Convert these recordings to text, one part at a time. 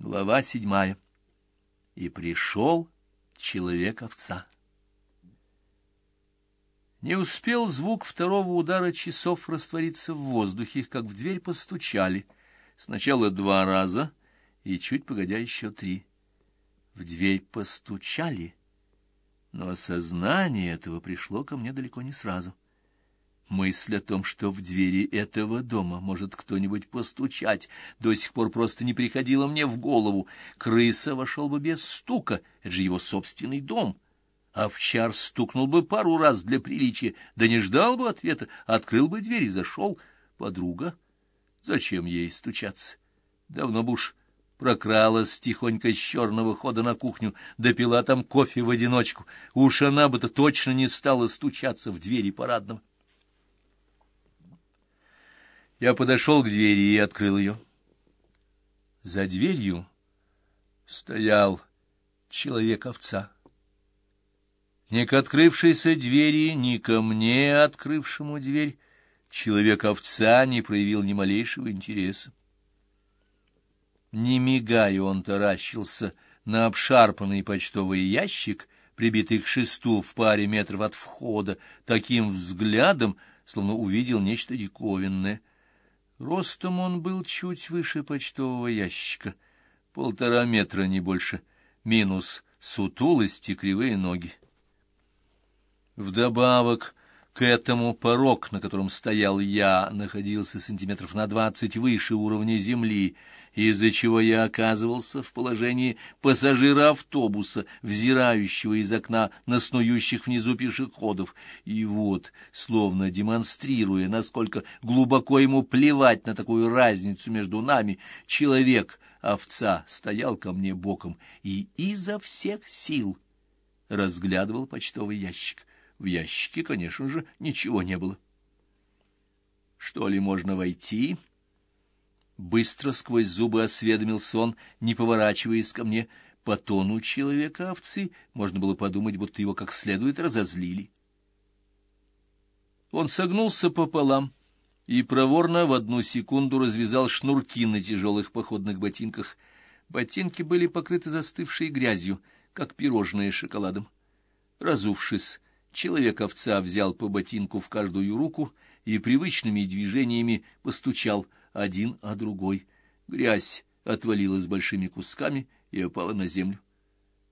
Глава седьмая. И пришел человек-овца. Не успел звук второго удара часов раствориться в воздухе, как в дверь постучали. Сначала два раза, и чуть погодя еще три. В дверь постучали, но осознание этого пришло ко мне далеко не сразу. Мысль о том, что в двери этого дома может кто-нибудь постучать, до сих пор просто не приходила мне в голову. Крыса вошел бы без стука, это же его собственный дом. Овчар стукнул бы пару раз для приличия, да не ждал бы ответа, открыл бы дверь и зашел. Подруга? Зачем ей стучаться? Давно бы уж прокралась тихонько с черного хода на кухню, допила там кофе в одиночку. Уж она бы-то точно не стала стучаться в двери парадного. Я подошел к двери и открыл ее. За дверью стоял человек-овца. Ни к открывшейся двери, ни ко мне, открывшему дверь, человек-овца не проявил ни малейшего интереса. Не мигая, он таращился на обшарпанный почтовый ящик, прибитый к шесту в паре метров от входа, таким взглядом, словно увидел нечто диковинное — Ростом он был чуть выше почтового ящика, полтора метра, не больше, минус сутулость и кривые ноги. Вдобавок к этому порог, на котором стоял я, находился сантиметров на двадцать выше уровня земли, из-за чего я оказывался в положении пассажира автобуса, взирающего из окна на снующих внизу пешеходов. И вот, словно демонстрируя, насколько глубоко ему плевать на такую разницу между нами, человек, овца, стоял ко мне боком и изо всех сил разглядывал почтовый ящик. В ящике, конечно же, ничего не было. «Что ли, можно войти?» Быстро сквозь зубы осведомился он, не поворачиваясь ко мне. По тону человека-овцы можно было подумать, будто его как следует разозлили. Он согнулся пополам и проворно в одну секунду развязал шнурки на тяжелых походных ботинках. Ботинки были покрыты застывшей грязью, как пирожные шоколадом. Разувшись, человек-овца взял по ботинку в каждую руку и привычными движениями постучал — один а другой. Грязь отвалилась большими кусками и опала на землю.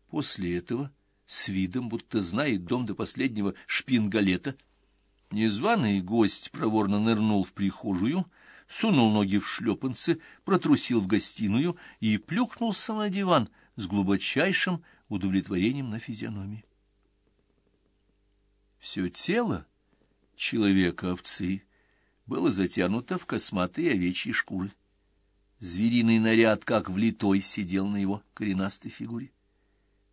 После этого, с видом, будто знает дом до последнего шпингалета, незваный гость проворно нырнул в прихожую, сунул ноги в шлепанцы, протрусил в гостиную и плюхнулся на диван с глубочайшим удовлетворением на физиономии. Все тело человека-овцы было затянуто в косматые овечьи шкуры. Звериный наряд, как влитой, сидел на его коренастой фигуре.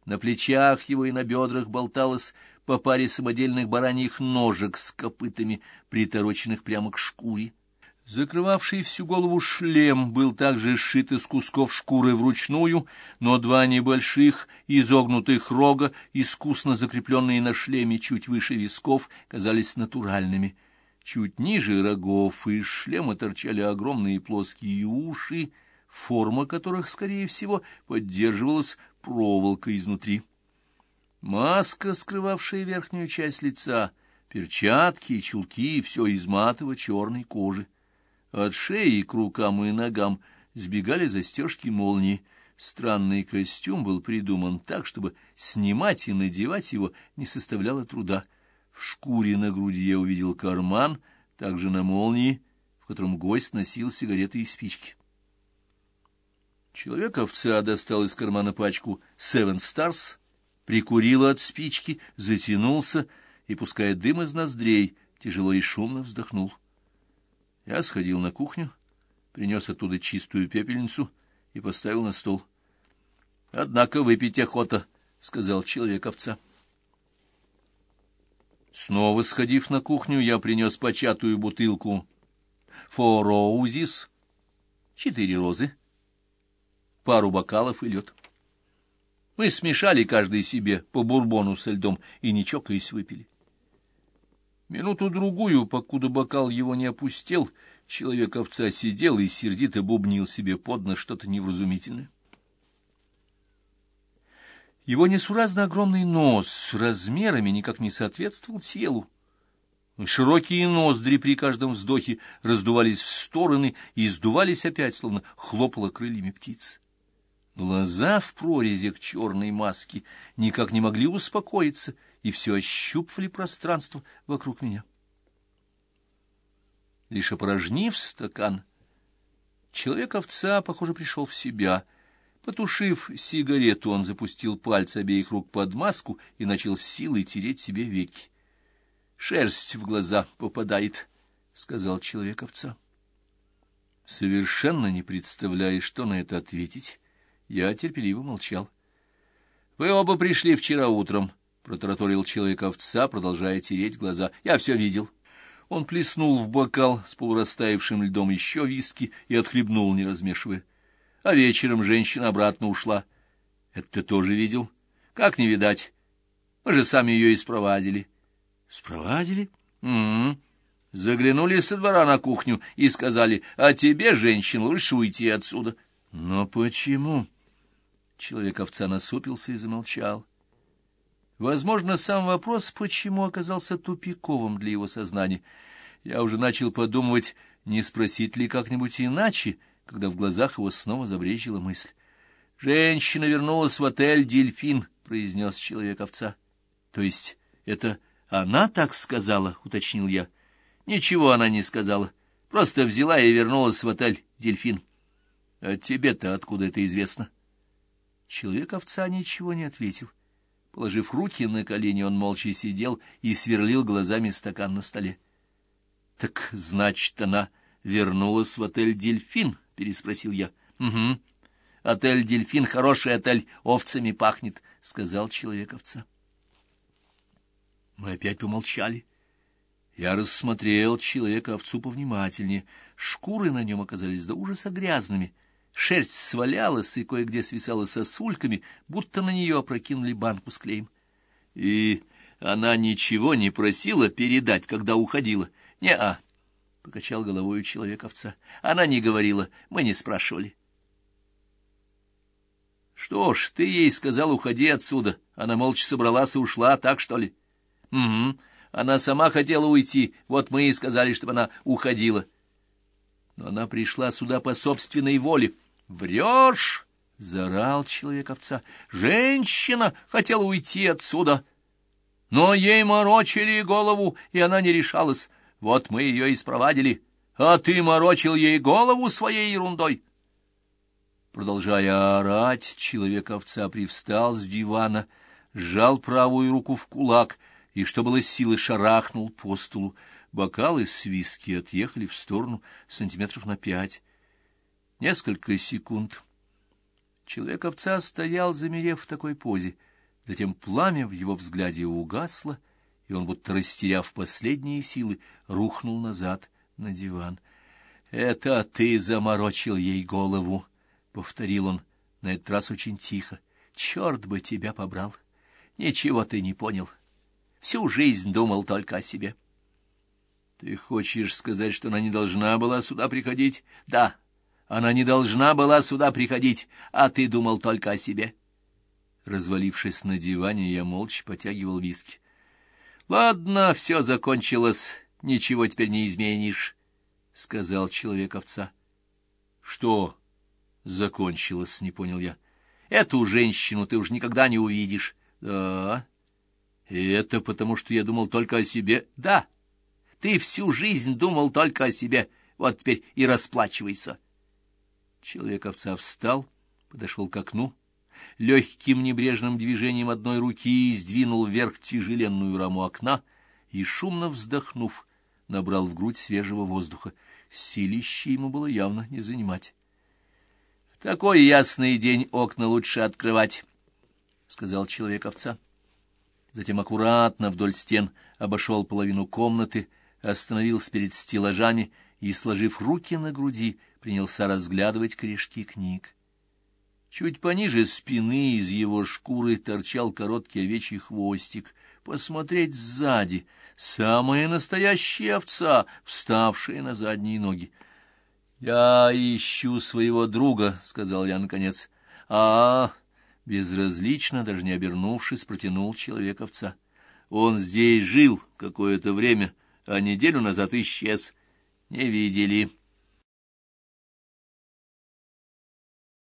На плечах его и на бедрах болталось по паре самодельных бараньих ножек с копытами, притороченных прямо к шкуре. Закрывавший всю голову шлем был также сшит из кусков шкуры вручную, но два небольших изогнутых рога, искусно закрепленные на шлеме чуть выше висков, казались натуральными — Чуть ниже рогов из шлема торчали огромные плоские уши, форма которых, скорее всего, поддерживалась проволокой изнутри. Маска, скрывавшая верхнюю часть лица, перчатки и чулки — все из матово-черной кожи. От шеи к рукам и ногам сбегали застежки молнии. Странный костюм был придуман так, чтобы снимать и надевать его не составляло труда — в шкуре на груди я увидел карман, также на молнии, в котором гость носил сигареты и спички. Человек-овца достал из кармана пачку «Seven Stars», прикурил от спички, затянулся и, пуская дым из ноздрей, тяжело и шумно вздохнул. Я сходил на кухню, принес оттуда чистую пепельницу и поставил на стол. — Однако выпить охота, — сказал человек-овца. Снова сходив на кухню, я принес початую бутылку фороузис, четыре розы, пару бокалов и лед. Мы смешали каждый себе по бурбону со льдом и, не чокаясь, выпили. Минуту-другую, покуда бокал его не опустел, человек-овца сидел и сердито бубнил себе под нос что-то невразумительное. Его несуразно огромный нос с размерами никак не соответствовал телу. Широкие ноздри при каждом вздохе раздувались в стороны и издувались опять, словно хлопала крыльями птиц. Глаза в прорезях черной маски никак не могли успокоиться и все ощупывали пространство вокруг меня. Лишь опорожнив стакан, человек-овца, похоже, пришел в себя. Потушив сигарету, он запустил пальцы обеих рук под маску и начал силой тереть себе веки. Шерсть в глаза попадает, — сказал человек-овца. Совершенно не представляя, что на это ответить, я терпеливо молчал. — Вы оба пришли вчера утром, — протараторил человек-овца, продолжая тереть глаза. — Я все видел. Он плеснул в бокал с полурастаявшим льдом еще виски и отхлебнул, не размешивая. А вечером женщина обратно ушла. — Это ты тоже видел? — Как не видать? Мы же сами ее и спровадили. — Спровадили? Угу. Заглянули со двора на кухню и сказали, а тебе, женщин, лучше уйти отсюда. Но почему? Человек-овца насупился и замолчал. Возможно, сам вопрос, почему оказался тупиковым для его сознания. Я уже начал подумывать, не спросить ли как-нибудь иначе, когда в глазах его снова забрежила мысль. «Женщина вернулась в отель «Дельфин», — произнес человек-овца. То есть это она так сказала, — уточнил я. Ничего она не сказала. Просто взяла и вернулась в отель «Дельфин». А тебе-то откуда это известно? Человек-овца ничего не ответил. Положив руки на колени, он молча сидел и сверлил глазами стакан на столе. — Так, значит, она вернулась в отель «Дельфин»? — переспросил я. — Угу. Отель «Дельфин» — хороший отель, овцами пахнет, — сказал человек-овца. Мы опять помолчали. Я рассмотрел человека-овцу повнимательнее. Шкуры на нем оказались до ужаса грязными. Шерсть свалялась и кое-где свисала сосульками, будто на нее опрокинули банку с клеем. И она ничего не просила передать, когда уходила. «Не-а», — покачал головой человек-овца. «Она не говорила, мы не спрашивали». «Что ж, ты ей сказал, уходи отсюда. Она молча собралась и ушла, так что ли?» Угу. Она сама хотела уйти, вот мы и сказали, чтобы она уходила. Но она пришла сюда по собственной воле. Врешь! — заорал человек-овца. Женщина хотела уйти отсюда. Но ей морочили голову, и она не решалась. Вот мы ее и спровадили. А ты морочил ей голову своей ерундой. Продолжая орать, человек-овца привстал с дивана, сжал правую руку в кулак — и, что было силы, шарахнул по столу. Бокалы с виски отъехали в сторону сантиметров на пять. Несколько секунд. Человек-овца стоял, замерев в такой позе. Затем пламя в его взгляде угасло, и он, будто растеряв последние силы, рухнул назад на диван. — Это ты заморочил ей голову, — повторил он, на этот раз очень тихо. — Черт бы тебя побрал! Ничего ты не понял. — всю жизнь думал только о себе. — Ты хочешь сказать, что она не должна была сюда приходить? — Да, она не должна была сюда приходить, а ты думал только о себе. Развалившись на диване, я молча потягивал виски. — Ладно, все закончилось, ничего теперь не изменишь, — сказал человек-овца. — Что закончилось, — не понял я. — Эту женщину ты уж никогда не увидишь. — Да, это потому, что я думал только о себе? Да, ты всю жизнь думал только о себе. Вот теперь и расплачивайся. Человек-овца встал, подошел к окну, легким небрежным движением одной руки сдвинул вверх тяжеленную раму окна и, шумно вздохнув, набрал в грудь свежего воздуха. Силище ему было явно не занимать. — В такой ясный день окна лучше открывать, — сказал человек-овца затем аккуратно вдоль стен обошел половину комнаты, остановился перед стеллажами и, сложив руки на груди, принялся разглядывать корешки книг. Чуть пониже спины из его шкуры торчал короткий овечий хвостик. Посмотреть сзади — самая настоящая овца, вставшая на задние ноги. — Я ищу своего друга, — сказал я наконец. — А, Безразлично, даже не обернувшись, протянул человек овца. Он здесь жил какое-то время, а неделю назад исчез. Не видели.